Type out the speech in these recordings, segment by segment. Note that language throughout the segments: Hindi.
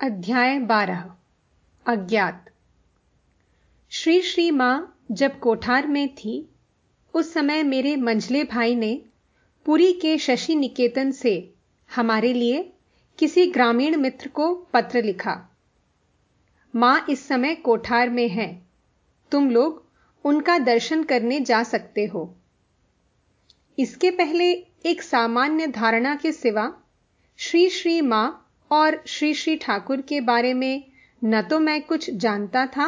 अध्याय बारह, अज्ञात। श्री श्री माँ जब कोठार में थी, उस समय मेरे मंझले भाई ने पुरी के शशि निकेतन से हमारे लिए किसी ग्रामीण मित्र को पत्र लिखा, माँ इस समय कोठार में है, तुम लोग उनका दर्शन करने जा सकते हो। इसके पहले एक सामान्य धारणा के सिवा श्री श्री माँ और श्री श्री ठाकुर के बारे में न तो मैं कुछ जानता था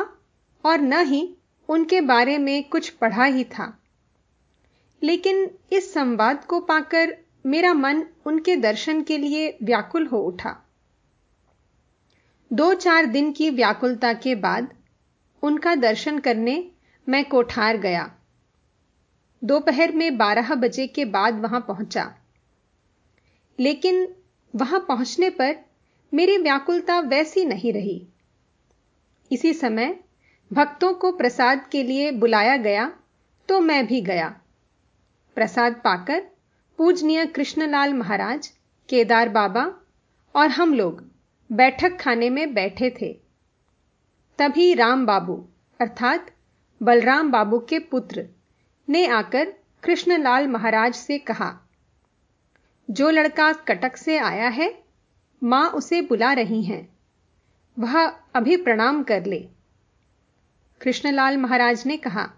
और न ही उनके बारे में कुछ पढ़ा ही था। लेकिन इस संवाद को पाकर मेरा मन उनके दर्शन के लिए व्याकुल हो उठा। दो चार दिन की व्याकुलता के बाद उनका दर्शन करने मैं कोठार गया। दोपहर में बारह बजे के बाद वहाँ पहुँचा। लेकिन वहाँ पहुँचने पर मेरी व्याकुलता वैसी नहीं रही। इसी समय भक्तों को प्रसाद के लिए बुलाया गया तो मैं भी गया। प्रसाद पाकर पूजनीय कृष्णलाल महाराज, केदार बाबा और हम लोग बैठक खाने में बैठे थे। तभी राम बाबू, अर्थात बलराम बाबू के पुत्र, ने आकर कृष्णलाल महाराज से कहा, जो लड़का कटक से आया है माँ उसे बुला रही हैं। वह अभी प्रणाम कर ले। कृष्णलाल महाराज ने कहा,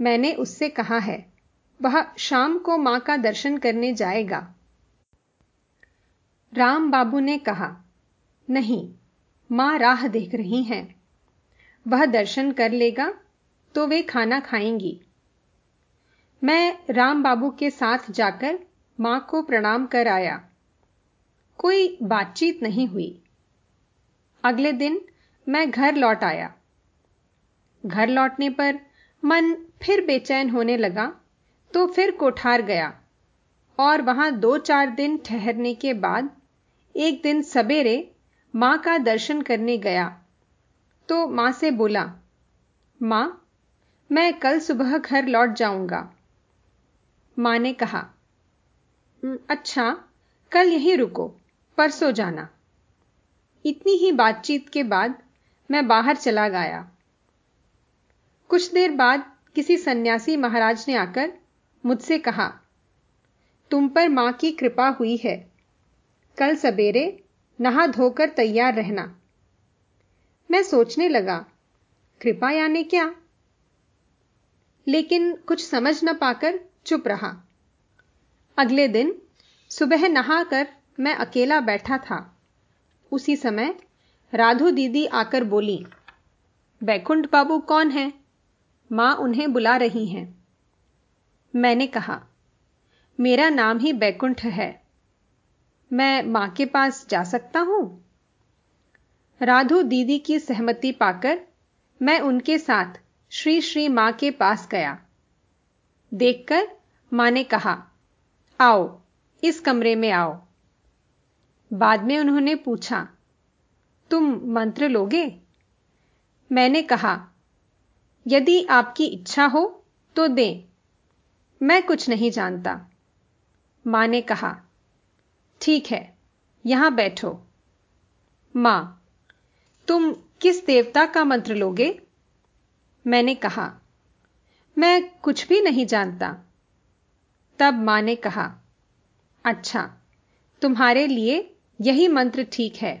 मैंने उससे कहा है, वह शाम को माँ का दर्शन करने जाएगा। राम बाबू ने कहा, नहीं, माँ राह देख रही हैं। वह दर्शन कर लेगा तो वे खाना खाएँगी। मैं राम बाबू के साथ जाकर माँ को प्रणाम कर आया। कोई बातचीत नहीं हुई। अगले दिन मैं घर लौट आया। घर लौटने पर मन फिर बेचैन होने लगा तो फिर कोठार गया और वहाँ दो चार दिन ठहरने के बाद एक दिन सवेरे माँ का दर्शन करने गया। तो माँ से बोला, माँ, मैं कल सुबह घर लौट जाऊँगा। माँ ने कहा अच्छा कल यहीं रुको। परसों जाना। इतनी ही बातचीत के बाद मैं बाहर चला गया। कुछ देर बाद किसी सन्यासी महाराज ने आकर मुझसे कहा, तुम पर माँ की कृपा हुई है। कल सवेरे नहा धोकर तैयार रहना। मैं सोचने लगा, कृपा यानी क्या? लेकिन कुछ समझ न पाकर चुप रहा। अगले दिन सुबह नहाकर मैं अकेला बैठा था। उसी समय राधु दीदी आकर बोली, बैकुंठ बाबू कौन है? माँ उन्हें बुला रही हैं। मैंने कहा, मेरा नाम ही बैकुंठ है। मैं माँ के पास जा सकता हूँ? राधु दीदी की सहमति पाकर मैं उनके साथ श्री श्री माँ के पास गया। देखकर माँ ने कहा, आओ, इस कमरे में आओ। बाद में उन्होंने पूछा, तुम मंत्र लोगे? मैंने कहा, यदि आपकी इच्छा हो तो दें, मैं कुछ नहीं जानता। माँ ने कहा, ठीक है, यहाँ बैठो। माँ, तुम किस देवता का मंत्र लोगे? मैंने कहा, मैं कुछ भी नहीं जानता। तब माँ ने कहा अच्छा तुम्हारे लिए यही मंत्र ठीक है।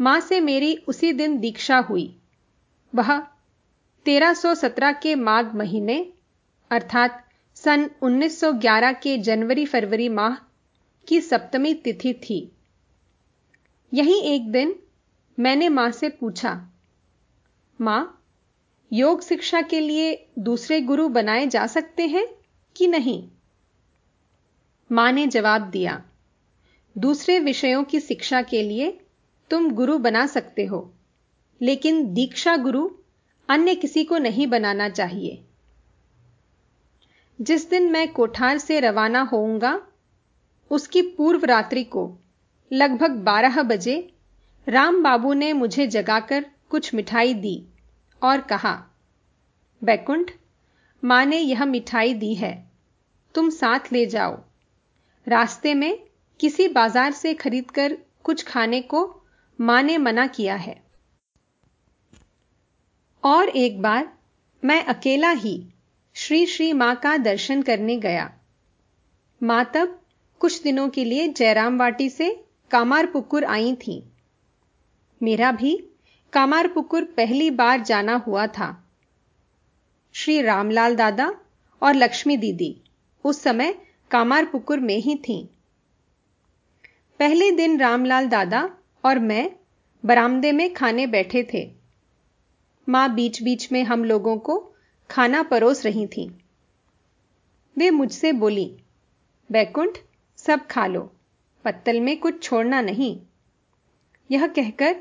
माँ से मेरी उसी दिन दीक्षा हुई। वह 1317 के माघ महीने, अर्थात सन 1911 के जनवरी फरवरी माह की सप्तमी तिथि थी। यही एक दिन मैंने माँ से पूछा, माँ, योग शिक्षा के लिए दूसरे गुरु बनाए जा सकते हैं कि नहीं? माँ ने जवाब दिया दूसरे विषयों की शिक्षा के लिए तुम गुरु बना सकते हो। लेकिन दीक्षा गुरु अन्य किसी को नहीं बनाना चाहिए। जिस दिन मैं कोठार से रवाना होऊँगा, उसकी पूर्व रात्रि को लगभग बारह बजे राम बाबू ने मुझे जगाकर कुछ मिठाई दी और कहा बैकुंठ माँ ने यह मिठाई दी है, तुम साथ ले जाओ। रास्ते में किसी बाज़ार से खरीदकर कुछ खाने को माँ ने मना किया है। और एक बार मैं अकेला ही श्री श्री माँ का दर्शन करने गया। माँ तब कुछ दिनों के लिए जयराम वाटी से कामारपुकुर आई थी। मेरा भी कामारपुकुर पहली बार जाना हुआ था। श्री रामलाल दादा और लक्ष्मी दीदी उस समय कामारपुकुर में ही थीं। पहले दिन रामलाल दादा और मैं बरामदे में खाने बैठे थे। माँ बीच बीच में हम लोगों को खाना परोस रही थी। वे मुझसे बोली बैकुंठ सब खा लो, पत्तल में कुछ छोड़ना नहीं यह कहकर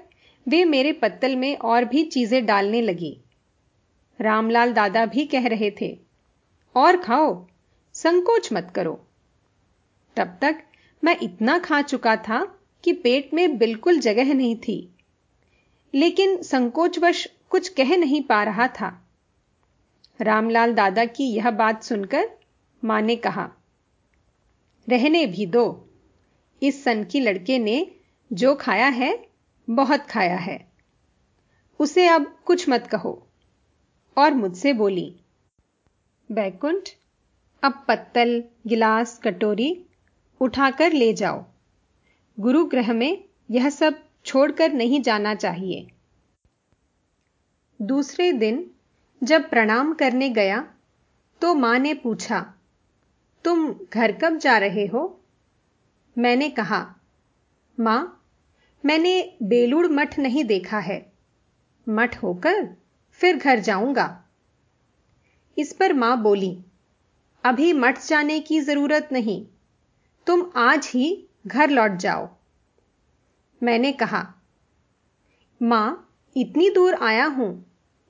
वे मेरे पत्तल में और भी चीज़ें डालने लगी। रामलाल दादा भी कह रहे थे, और खाओ, संकोच मत करो। तब तक मैं इतना खा चुका था कि पेट में बिल्कुल जगह नहीं थी। लेकिन संकोचवश कुछ कह नहीं पा रहा था। रामलाल दादा की यह बात सुनकर माँ ने कहा, रहने भी दो। इस सन की लड़के ने जो खाया है, बहुत खाया है। उसे अब कुछ मत कहो। और मुझसे बोली, बैकुंठ, अब पत्तल, गिलास, कटोरी उठाकर ले जाओ। गुरुग्रह में यह सब छोड़कर नहीं जाना चाहिए। दूसरे दिन जब प्रणाम करने गया तो माँ ने पूछा, तुम घर कब जा रहे हो? मैंने कहा, माँ, मैंने बेलूड़ मठ नहीं देखा है। मठ होकर फिर घर जाऊँगा। इस पर माँ बोली, अभी मठ जाने की ज़रूरत नहीं। तुम आज ही घर लौट जाओ। मैंने कहा, माँ, इतनी दूर आया हूँ,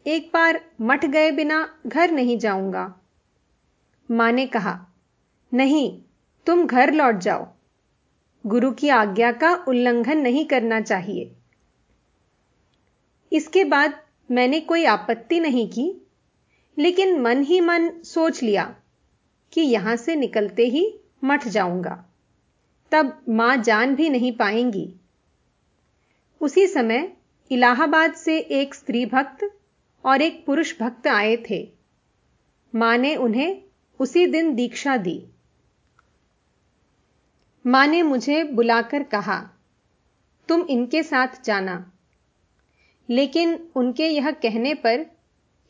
एक बार मठ गए बिना घर नहीं जाऊँगा। माँ ने कहा, नहीं, तुम घर लौट जाओ। गुरु की आज्ञा का उल्लंघन नहीं करना चाहिए। इसके बाद मैंने कोई आपत्ति नहीं की, लेकिन मन ही मन सोच लिया कि यहाँ से निकलते ही मठ जाऊँगा। तब माँ जान भी नहीं पाएँगी। उसी समय इलाहाबाद से एक स्त्री भक्त और एक पुरुष भक्त आए थे। माँ ने उन्हें उसी दिन दीक्षा दी। माँ ने मुझे बुलाकर कहा, तुम इनके साथ जाना। लेकिन उनके यह कहने पर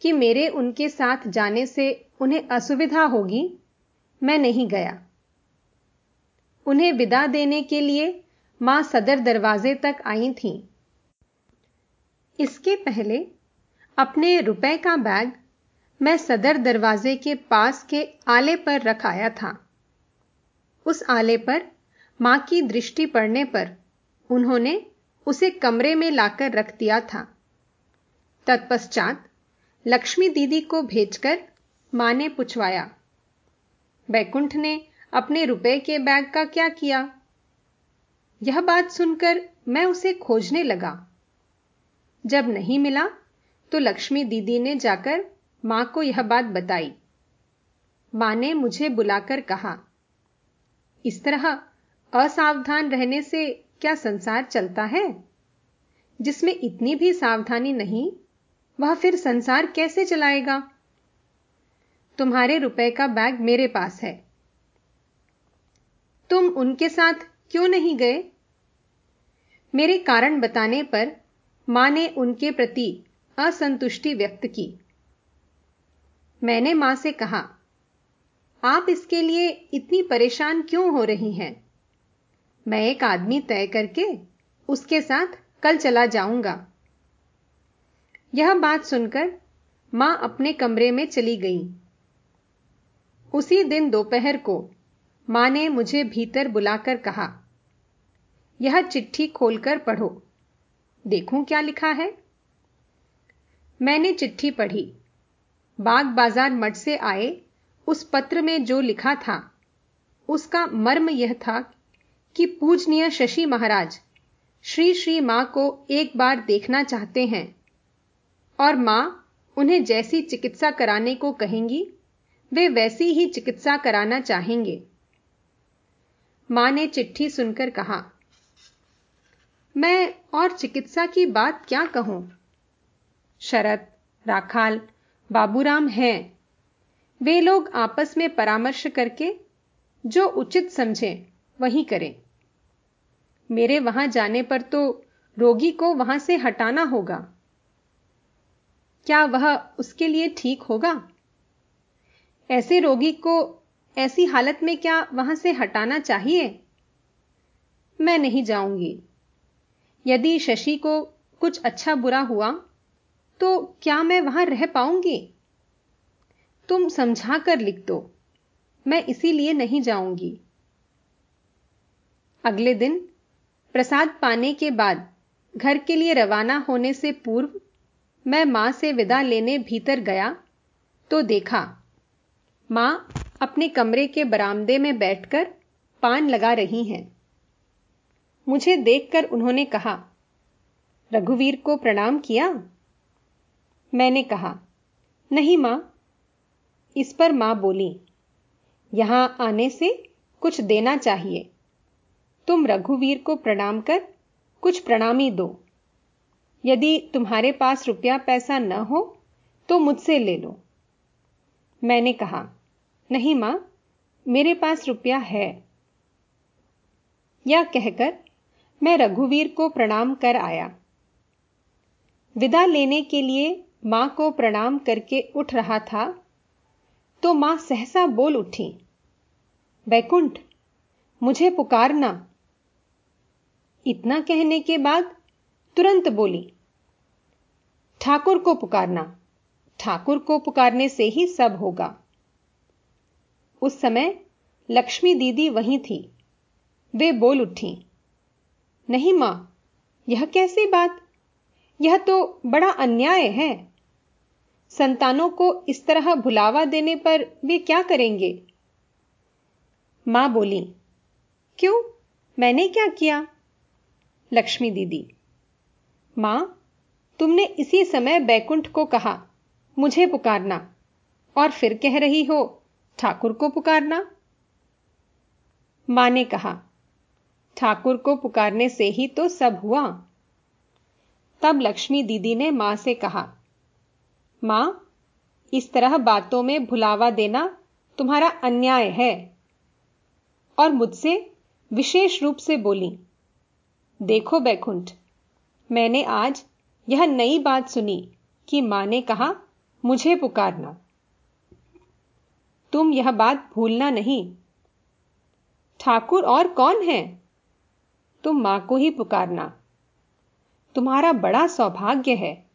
कि मेरे उनके साथ जाने से उन्हें असुविधा होगी, मैं नहीं गया। उन्हें विदा देने के लिए माँ सदर दरवाजे तक आई थीं। इसके पहले अपने रुपए का बैग मैं सदर दरवाजे के पास के आले पर रख आया था। उस आले पर माँ की दृष्टि पड़ने पर उन्होंने उसे कमरे में लाकर रख दिया था। तत्पश्चात लक्ष्मी दीदी को भेजकर माँ ने पूछवाया बैकुंठ ने अपने रुपए के बैग का क्या किया? यह बात सुनकर मैं उसे खोजने लगा। जब नहीं मिला तो लक्ष्मी दीदी ने जाकर माँ को यह बात बताई। माँ ने मुझे बुलाकर कहा, इस तरह असावधान रहने से क्या संसार चलता है? जिसमें इतनी भी सावधानी नहीं, वह फिर संसार कैसे चलाएगा? तुम्हारे रुपए का बैग मेरे पास है। तुम उनके साथ क्यों नहीं गए? मेरे कारण बताने पर माँ ने उनके प्रति असंतुष्टि व्यक्त की। मैंने माँ से कहा, आप इसके लिए इतनी परेशान क्यों हो रही हैं? मैं एक आदमी तय करके उसके साथ कल चला जाऊँगा। यह बात सुनकर माँ अपने कमरे में चली गई। उसी दिन दोपहर को माँ ने मुझे भीतर बुलाकर कहा, यह चिट्ठी खोलकर पढ़ो। देखूँ क्या लिखा है? मैंने चिट्ठी पढ़ी। बाग बाज़ार मठ से आए, उस पत्र में जो लिखा था, उसका मर्म यह था कि पूजनीय शशि महाराज श्री श्री माँ को एक बार देखना चाहते हैं और माँ उन्हें जैसी चिकित्सा कराने को कहेंगी, वे वैसी ही चिकित्सा कराना चाहेंगे। माँ ने चिट्ठी सुनकर कहा, मैं और चिकित्सा की बात क्या कहूँ? शरद राखाल, बाबूराम हैं। वे लोग आपस में परामर्श करके जो उचित समझे, वही करें। मेरे वहाँ जाने पर तो रोगी को वहाँ से हटाना होगा। क्या वह उसके लिए ठीक होगा? ऐसे रोगी को ऐसी हालत में क्या वहाँ से हटाना चाहिए? मैं नहीं जाऊँगी। यदि शशि को कुछ अच्छा बुरा हुआ तो क्या मैं वहाँ रह पाऊँगी? तुम समझा कर लिख दो। मैं इसीलिए नहीं जाऊँगी। अगले दिन, प्रसाद पाने के बाद घर के लिए रवाना होने से पूर्व मैं माँ से विदा लेने भीतर गया तो देखा, माँ अपने कमरे के बरामदे में बैठकर पान लगा रही हैं। मुझे देखकर उन्होंने कहा, रघुवीर को प्रणाम किया? मैंने कहा, नहीं माँ। इस पर माँ बोली, यहाँ आने से कुछ देना चाहिए। तुम रघुवीर को प्रणाम कर, कुछ प्रणामी दो। यदि तुम्हारे पास रुपया पैसा न हो तो मुझसे ले लो। मैंने कहा नहीं माँ, मेरे पास रुपया है। या कहकर मैं रघुवीर को प्रणाम कर आया। विदा लेने के लिए माँ को प्रणाम करके उठ रहा था तो माँ सहसा बोल उठी बैकुंठ मुझे पुकारना। इतना कहने के बाद तुरंत बोली, ठाकुर को पुकारना। ठाकुर को पुकारने से ही सब होगा। उस समय लक्ष्मी दीदी वहीं थी। वे बोल उठी, नहीं माँ, यह कैसी बात? यह तो बड़ा अन्याय है। संतानों को इस तरह भुलावा देने पर वे क्या करेंगे? माँ बोली, क्यों? मैंने क्या किया? लक्ष्मी दीदी, माँ, तुमने इसी समय बैकुंठ को कहा, मुझे पुकारना, और फिर कह रही हो ठाकुर को पुकारना? माँ ने कहा, ठाकुर को पुकारने से ही तो सब हुआ। तब लक्ष्मी दीदी ने माँ से कहा, माँ, इस तरह बातों में भुलावा देना तुम्हारा अन्याय है। और मुझसे विशेष रूप से बोली, देखो बैकुंठ, मैंने आज यह नई बात सुनी कि माँ ने कहा, मुझे पुकारना। तुम यह बात भूलना नहीं। ठाकुर और कौन है? तुम माँ को ही पुकारना। तुम्हारा बड़ा सौभाग्य है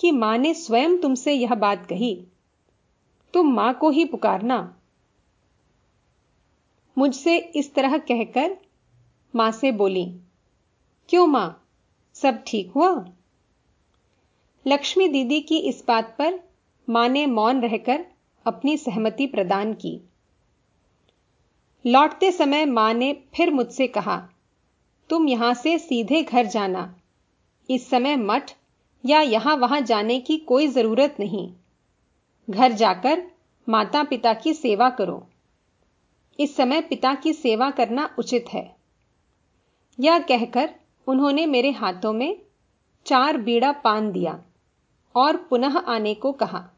कि माँ ने स्वयं तुमसे यह बात कही। तुम माँ को ही पुकारना। मुझसे इस तरह कहकर माँ से बोली, क्यों माँ? सब ठीक हुआ? लक्ष्मी दीदी की इस बात पर माँ ने मौन रहकर अपनी सहमति प्रदान की। लौटते समय माँ ने फिर मुझसे कहा, तुम यहाँ से सीधे घर जाना। इस समय मठ या यहाँ वहाँ जाने की कोई ज़रूरत नहीं। घर जाकर माता पिता की सेवा करो। इस समय पिता की सेवा करना उचित है यह कहकर उन्होंने मेरे हाथों में चार बीड़ा पान दिया और पुनः आने को कहा।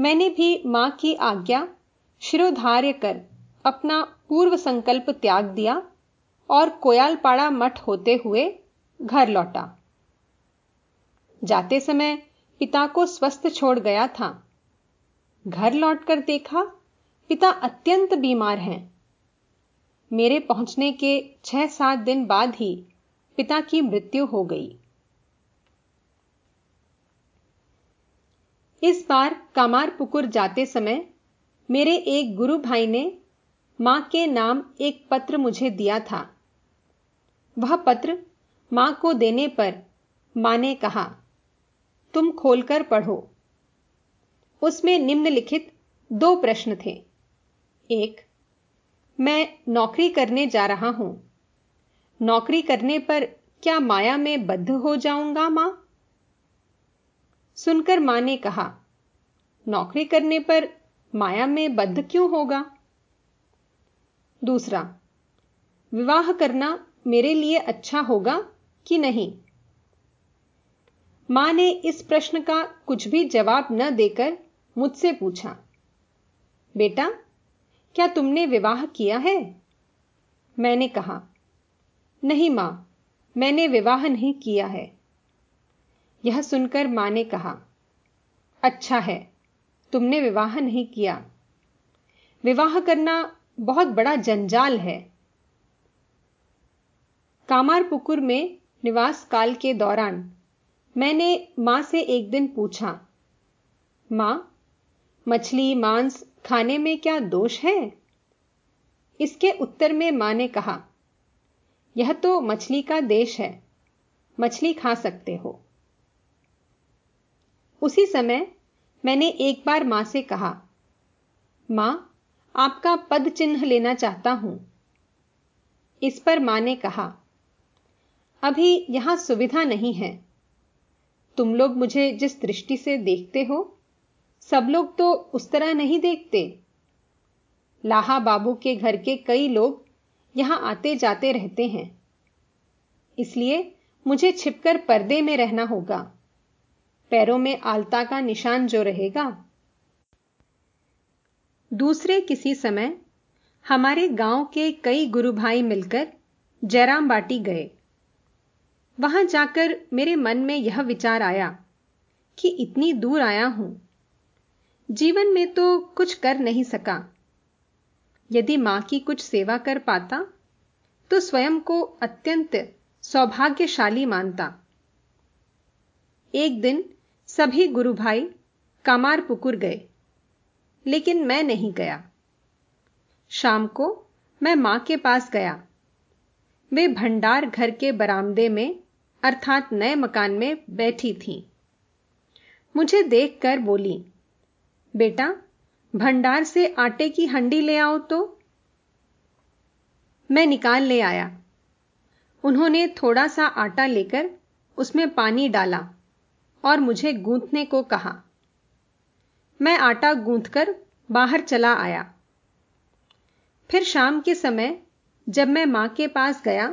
मैंने भी माँ की आज्ञा शिरोधार्य कर अपना पूर्व संकल्प त्याग दिया और कोयालपाड़ा मठ होते हुए घर लौटा। जाते समय पिता को स्वस्थ छोड़ गया था। घर लौटकर देखा, पिता अत्यंत बीमार हैं। मेरे पहुँचने के छह सात दिन बाद ही पिता की मृत्यु हो गई। इस बार कामार पुकुर जाते समय मेरे एक गुरु भाई ने माँ के नाम एक पत्र मुझे दिया था। वह पत्र माँ को देने पर माँ ने कहा, तुम खोलकर पढ़ो। उसमें निम्नलिखित दो प्रश्न थे। एक, मैं नौकरी करने जा रहा हूँ। नौकरी करने पर क्या माया में बद्ध हो जाऊँगा माँ? सुनकर माँ ने कहा, नौकरी करने पर माया में बद्ध क्यों होगा? दूसरा, विवाह करना मेरे लिए अच्छा होगा कि नहीं? माँ ने इस प्रश्न का कुछ भी जवाब न देकर मुझसे पूछा, बेटा, क्या तुमने विवाह किया है? मैंने कहा, नहीं माँ, मैंने विवाह नहीं किया है। यह सुनकर माँ ने कहा अच्छा है, तुमने विवाह नहीं किया। विवाह करना बहुत बड़ा जंजाल है। कामारपुकुर में निवास काल के दौरान मैंने माँ से एक दिन पूछा, माँ, मछली, मांस खाने में क्या दोष है? इसके उत्तर में माँ ने कहा, यह तो मछली का देश है, मछली खा सकते हो। उसी समय मैंने एक बार माँ से कहा, माँ, आपका पद चिन्ह लेना चाहता हूँ। इस पर माँ ने कहा, अभी यहाँ सुविधा नहीं है। तुम लोग मुझे जिस दृष्टि से देखते हो, सब लोग तो उस तरह नहीं देखते। लाहा बाबू के घर के कई लोग यहाँ आते जाते रहते हैं। इसलिए मुझे छिपकर पर्दे में रहना होगा। पैरों में आलता का निशान जो रहेगा। दूसरे किसी समय, हमारे गाँव के कई गुरु भाई मिलकर जयराम बाटी गए। वहाँ जाकर मेरे मन में यह विचार आया कि इतनी दूर आया हूँ। जीवन में तो कुछ कर नहीं सका। यदि माँ की कुछ सेवा कर पाता तो स्वयं को अत्यंत सौभाग्यशाली मानता। एक दिन सभी गुरु भाई कामार पुकुर गए, लेकिन मैं नहीं गया। शाम को मैं माँ के पास गया। वे भंडार घर के बरामदे में, अर्थात नए मकान में बैठी थीं। मुझे देखकर बोली, बेटा, भंडार से आटे की हंडी ले आओ तो। मैं निकाल ले आया। उन्होंने थोड़ा सा आटा लेकर उसमें पानी डाला। और मुझे गूंथने को कहा। मैं आटा गूंथकर बाहर चला आया। फिर शाम के समय जब मैं माँ के पास गया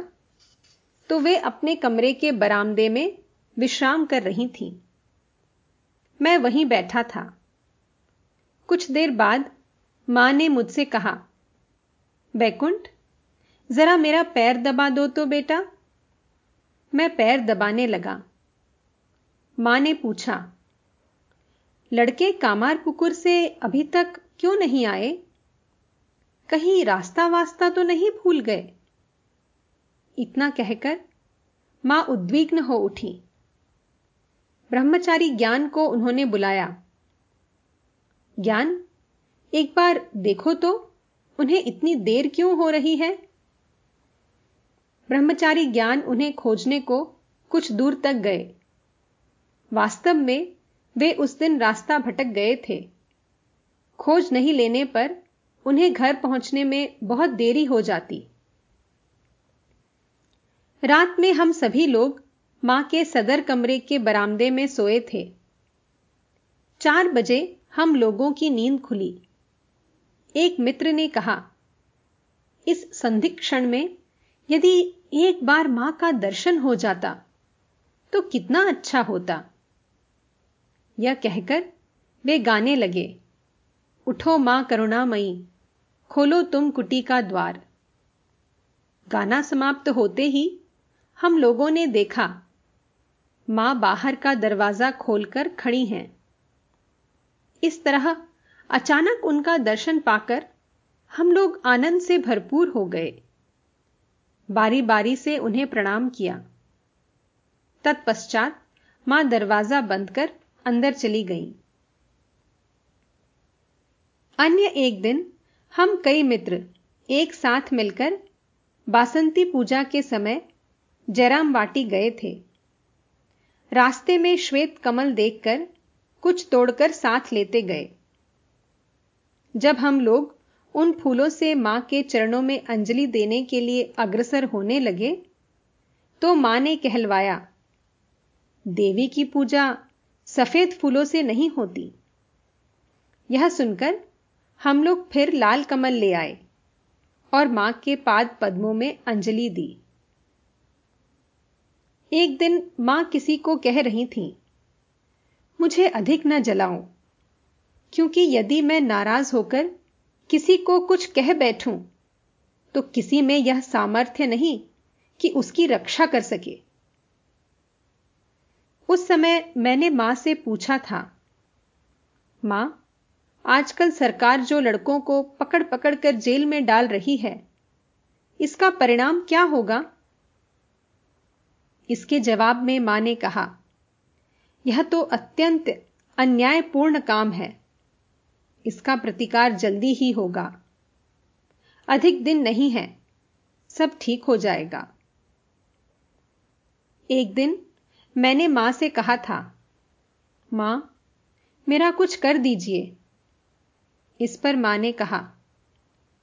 तो वे अपने कमरे के बरामदे में विश्राम कर रही थीं। मैं वहीं बैठा था। कुछ देर बाद माँ ने मुझसे कहा बैकुंठ जरा मेरा पैर दबा दो तो बेटा। मैं पैर दबाने लगा। माँ ने पूछा, लड़के कामार पुकुर से अभी तक क्यों नहीं आए? कहीं रास्ता वास्ता तो नहीं भूल गए? इतना कहकर माँ उद्विग्न हो उठी। ब्रह्मचारी ज्ञान को उन्होंने बुलाया, ज्ञान, एक बार देखो तो उन्हें इतनी देर क्यों हो रही है? ब्रह्मचारी ज्ञान उन्हें खोजने को कुछ दूर तक गए। वास्तव में वे उस दिन रास्ता भटक गए थे। खोज नहीं लेने पर उन्हें घर पहुँचने में बहुत देरी हो जाती। रात में हम सभी लोग माँ के सदर कमरे के बरामदे में सोए थे। चार बजे हम लोगों की नींद खुली। एक मित्र ने कहा, इस संधिक्षण में यदि एक बार माँ का दर्शन हो जाता तो कितना अच्छा होता। यह कहकर वे गाने लगे, उठो माँ करुणामयी, खोलो तुम कुटी का द्वार। गाना समाप्त होते ही हम लोगों ने देखा, माँ बाहर का दरवाज़ा खोलकर खड़ी हैं। इस तरह अचानक उनका दर्शन पाकर हम लोग आनंद से भरपूर हो गए। बारी बारी से उन्हें प्रणाम किया। तत्पश्चात माँ दरवाज़ा बंद कर अंदर चली गई। अन्य एक दिन हम कई मित्र एक साथ मिलकर बासंती पूजा के समय जयराम वाटी गए थे। रास्ते में श्वेत कमल देखकर कुछ तोड़कर साथ लेते गए। जब हम लोग उन फूलों से माँ के चरणों में अंजलि देने के लिए अग्रसर होने लगे तो माँ ने कहलवाया, देवी की पूजा सफ़ेद फूलों से नहीं होती। यह सुनकर हम लोग फिर लाल कमल ले आए और माँ के पाद पद्मों में अंजलि दी। एक दिन माँ किसी को कह रही थी, मुझे अधिक न जलाओ, क्योंकि यदि मैं नाराज़ होकर किसी को कुछ कह बैठूं तो किसी में यह सामर्थ्य नहीं कि उसकी रक्षा कर सके। उस समय मैंने माँ से पूछा था, माँ, आजकल सरकार जो लड़कों को पकड़ पकड़ कर जेल में डाल रही है, इसका परिणाम क्या होगा? इसके जवाब में माँ ने कहा, यह तो अत्यंत अन्यायपूर्ण काम है, इसका प्रतिकार जल्दी ही होगा। अधिक दिन नहीं है, सब ठीक हो जाएगा। एक दिन मैंने माँ से कहा था, माँ, मेरा कुछ कर दीजिए। इस पर माँ ने कहा,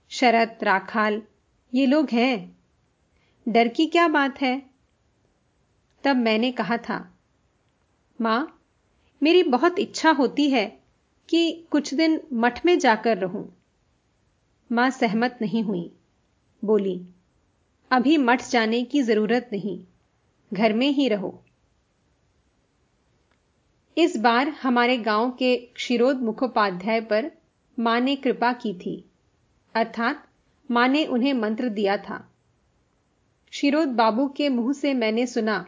शरत, राखाल, ये लोग हैं। डर की क्या बात है? तब मैंने कहा था, माँ, मेरी बहुत इच्छा होती है कि कुछ दिन मठ में जाकर रहूँ। माँ सहमत नहीं हुई, बोली, अभी मठ जाने की ज़रूरत नहीं, घर में ही रहो। इस बार हमारे गाँव के क्षीरोद मुखोपाध्याय पर माँ ने कृपा की थी। अर्थात माँ ने उन्हें मंत्र दिया था। क्षीरोद बाबू के मुँह से मैंने सुना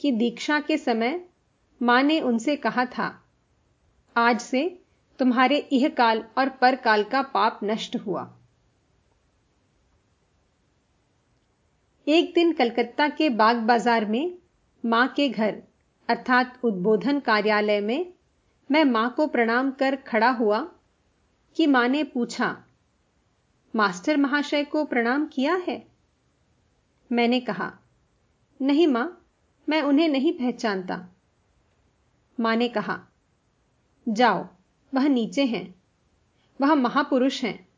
कि दीक्षा के समय माँ ने उनसे कहा था, आज से तुम्हारे इह काल और पर काल का पाप नष्ट हुआ। एक दिन कलकत्ता के बाग बाज़ार में माँ के घर अर्थात उद्बोधन कार्यालय में मैं माँ को प्रणाम कर खड़ा हुआ कि माँ ने पूछा, मास्टर महाशय को प्रणाम किया है? मैंने कहा, नहीं माँ, मैं उन्हें नहीं पहचानता। माँ ने कहा, जाओ, वह नीचे हैं, वह महापुरुष हैं,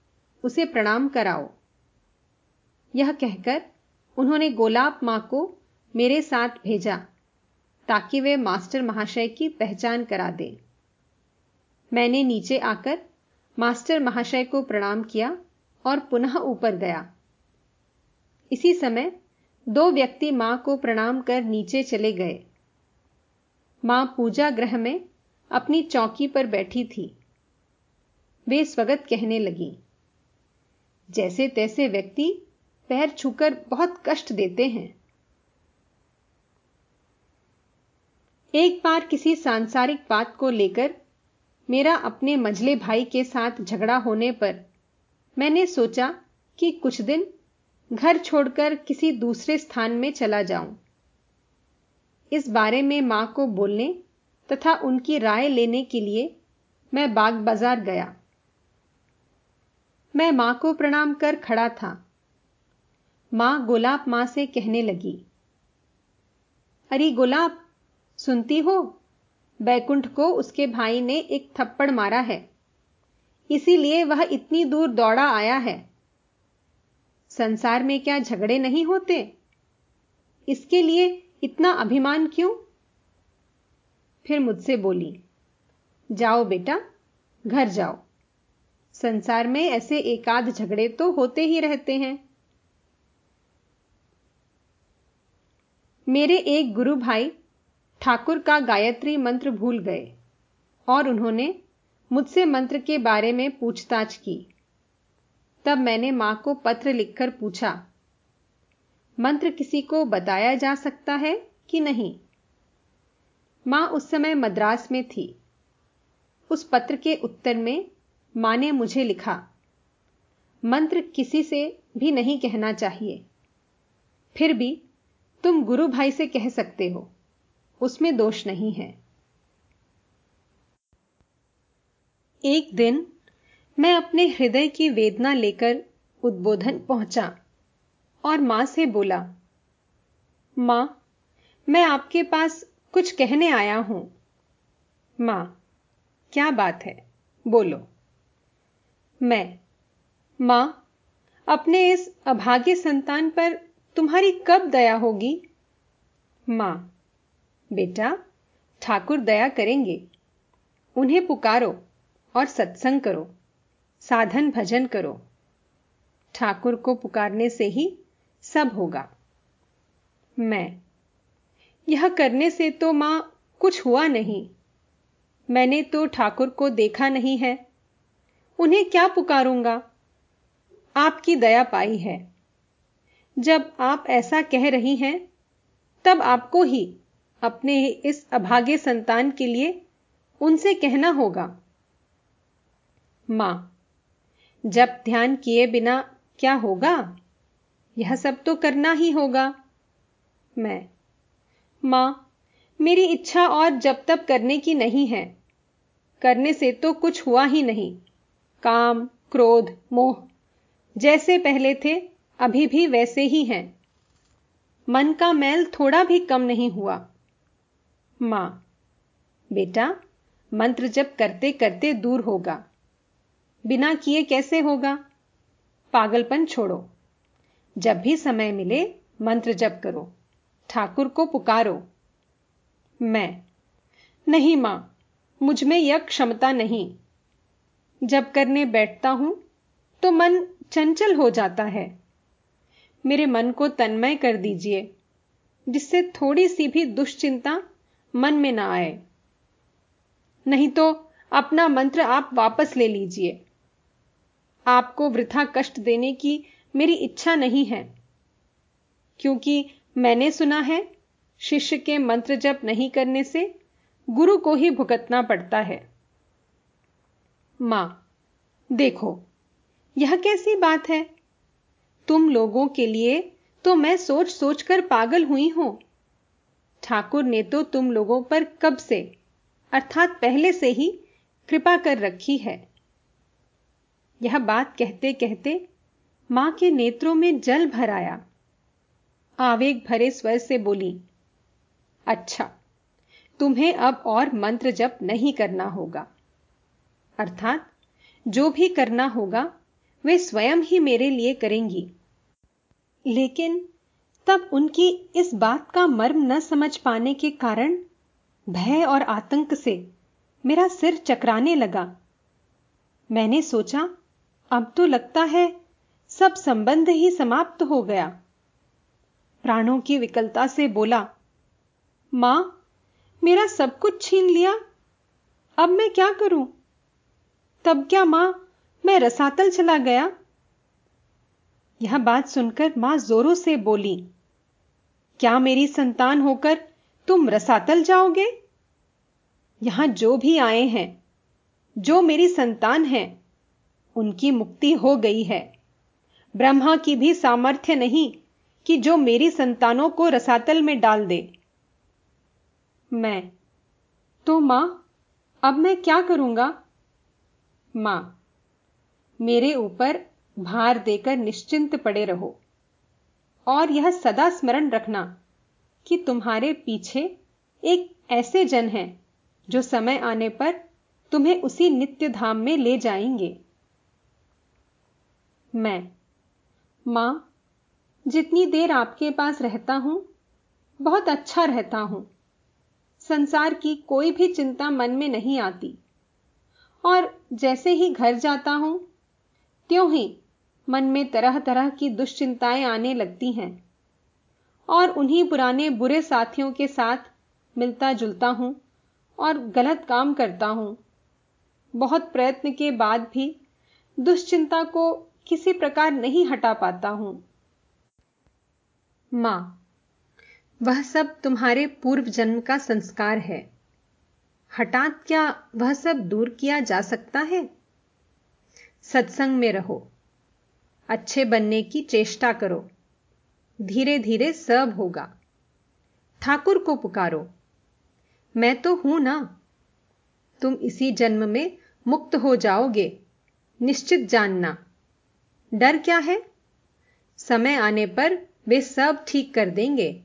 उसे प्रणाम कराओ। यह कहकर उन्होंने गोलाब माँ को मेरे साथ भेजा। ताकि वे मास्टर महाशय की पहचान करा दें। मैंने नीचे आकर मास्टर महाशय को प्रणाम किया और पुनः ऊपर गया। इसी समय दो व्यक्ति माँ को प्रणाम कर नीचे चले गए। माँ पूजा ग्रह में अपनी चौकी पर बैठी थी। वे स्वगत कहने लगी जैसे तैसे व्यक्ति पैर छूकर बहुत कष्ट देते हैं। एक बार किसी सांसारिक बात को लेकर मेरा अपने मझले भाई के साथ झगड़ा होने पर मैंने सोचा कि कुछ दिन घर छोड़कर किसी दूसरे स्थान में चला जाऊँ। इस बारे में माँ को बोलने तथा उनकी राय लेने के लिए मैं बाग बाज़ार गया। मैं माँ को प्रणाम कर खड़ा था। माँ गुलाब माँ से कहने लगी, अरे गुलाब सुनती हो? बैकुंठ को उसके भाई ने एक थप्पड़ मारा है। इसीलिए वह इतनी दूर दौड़ा आया है। संसार में क्या झगड़े नहीं होते? इसके लिए इतना अभिमान क्यों? फिर मुझसे बोली, जाओ बेटा, घर जाओ। संसार में ऐसे एकाध झगड़े तो होते ही रहते हैं। मेरे एक गुरु भाई ठाकुर का गायत्री मंत्र भूल गए और उन्होंने मुझसे मंत्र के बारे में पूछताछ की। तब मैंने माँ को पत्र लिखकर पूछा, मंत्र किसी को बताया जा सकता है कि नहीं? माँ उस समय मद्रास में थी। उस पत्र के उत्तर में माँ ने मुझे लिखा, मंत्र किसी से भी नहीं कहना चाहिए। फिर भी तुम गुरु भाई से कह सकते हो। उसमें दोष नहीं है। एक दिन मैं अपने हृदय की वेदना लेकर उद्बोधन पहुँचा और माँ से बोला, माँ, मैं आपके पास कुछ कहने आया हूँ। माँ, क्या बात है? बोलो। मैं, माँ, अपने इस अभागे संतान पर तुम्हारी कब दया होगी? माँ बेटा, ठाकुर दया करेंगे। उन्हें पुकारो और सत्संग करो, साधन भजन करो। ठाकुर को पुकारने से ही सब होगा। मैं, यह करने से तो माँ कुछ हुआ नहीं। मैंने तो ठाकुर को देखा नहीं है। उन्हें क्या पुकारूँगा? आपकी दया पाई है। जब आप ऐसा कह रही हैं, तब आपको ही अपने इस अभागे संतान के लिए उनसे कहना होगा। माँ, जब ध्यान किए बिना क्या होगा? यह सब तो करना ही होगा। मैं, माँ, मेरी इच्छा और जब तब करने की नहीं है। करने से तो कुछ हुआ ही नहीं। काम, क्रोध, मोह, जैसे पहले थे, अभी भी वैसे ही हैं। मन का मैल थोड़ा भी कम नहीं हुआ। माँ। बेटा, मंत्र जप करते करते दूर होगा। बिना किए कैसे होगा? पागलपन छोड़ो। जब भी समय मिले, मंत्र जप करो। ठाकुर को पुकारो। मैं। नहीं माँ, मुझमें यह क्षमता नहीं। जब करने बैठता हूँ तो मन चंचल हो जाता है। मेरे मन को तन्मय कर दीजिए, जिससे थोड़ी सी भी दुश्चिंता मन में ना आए। नहीं तो अपना मंत्र आप वापस ले लीजिए। आपको वृथा कष्ट देने की मेरी इच्छा नहीं है। क्योंकि मैंने सुना है, शिष्य के मंत्र जप नहीं करने से गुरु को ही भुगतना पड़ता है। माँ, देखो, यह कैसी बात है? तुम लोगों के लिए तो मैं सोच सोचकर पागल हुई हूँ। ठाकुर ने तो तुम लोगों पर कब से, अर्थात पहले से ही, कृपा कर रखी है। यह बात कहते कहते माँ के नेत्रों में जल भर आया। आवेग भरे स्वर से बोली अच्छा तुम्हें अब और मंत्र जप नहीं करना होगा। अर्थात, जो भी करना होगा, वे स्वयं ही मेरे लिए करेंगी। लेकिन तब उनकी इस बात का मर्म न समझ पाने के कारण भय और आतंक से मेरा सिर चकराने लगा। मैंने सोचा, अब तो लगता है सब संबंध ही समाप्त हो गया। प्राणों की विकलता से बोला, माँ, मेरा सब कुछ छीन लिया। अब मैं क्या करूँ? तब क्या माँ, मैं रसातल चला गया? यह बात सुनकर माँ जोरों से बोली, क्या मेरी संतान होकर तुम रसातल जाओगे? यहाँ जो भी आए हैं, जो मेरी संतान है, उनकी मुक्ति हो गई है। ब्रह्मा की भी सामर्थ्य नहीं कि जो मेरी संतानों को रसातल में डाल दे। मैं तो माँ, अब मैं क्या करूँगा? माँ, मेरे ऊपर भार देकर निश्चिंत पड़े रहो। और यह सदा स्मरण रखना कि तुम्हारे पीछे एक ऐसे जन हैं जो समय आने पर तुम्हें उसी नित्य धाम में ले जाएँगे। मैं, माँ, जितनी देर आपके पास रहता हूँ, बहुत अच्छा रहता हूँ। संसार की कोई भी चिंता मन में नहीं आती। और जैसे ही घर जाता हूँ, त्यों ही मन में तरह तरह की दुश्चिंताएँ आने लगती हैं। और उन्हीं पुराने बुरे साथियों के साथ मिलता जुलता हूँ और गलत काम करता हूँ। बहुत प्रयत्न के बाद भी दुश्चिंता को किसी प्रकार नहीं हटा पाता हूँ। माँ, वह सब तुम्हारे पूर्व जन्म का संस्कार है। हठात क्या वह सब दूर किया जा सकता है? सत्संग में रहो। अच्छे बनने की चेष्टा करो। धीरे धीरे सब होगा। ठाकुर को पुकारो, मैं तो हूँ ना। तुम इसी जन्म में मुक्त हो जाओगे। निश्चित जानना। डर क्या है? समय आने पर वे सब ठीक कर देंगे।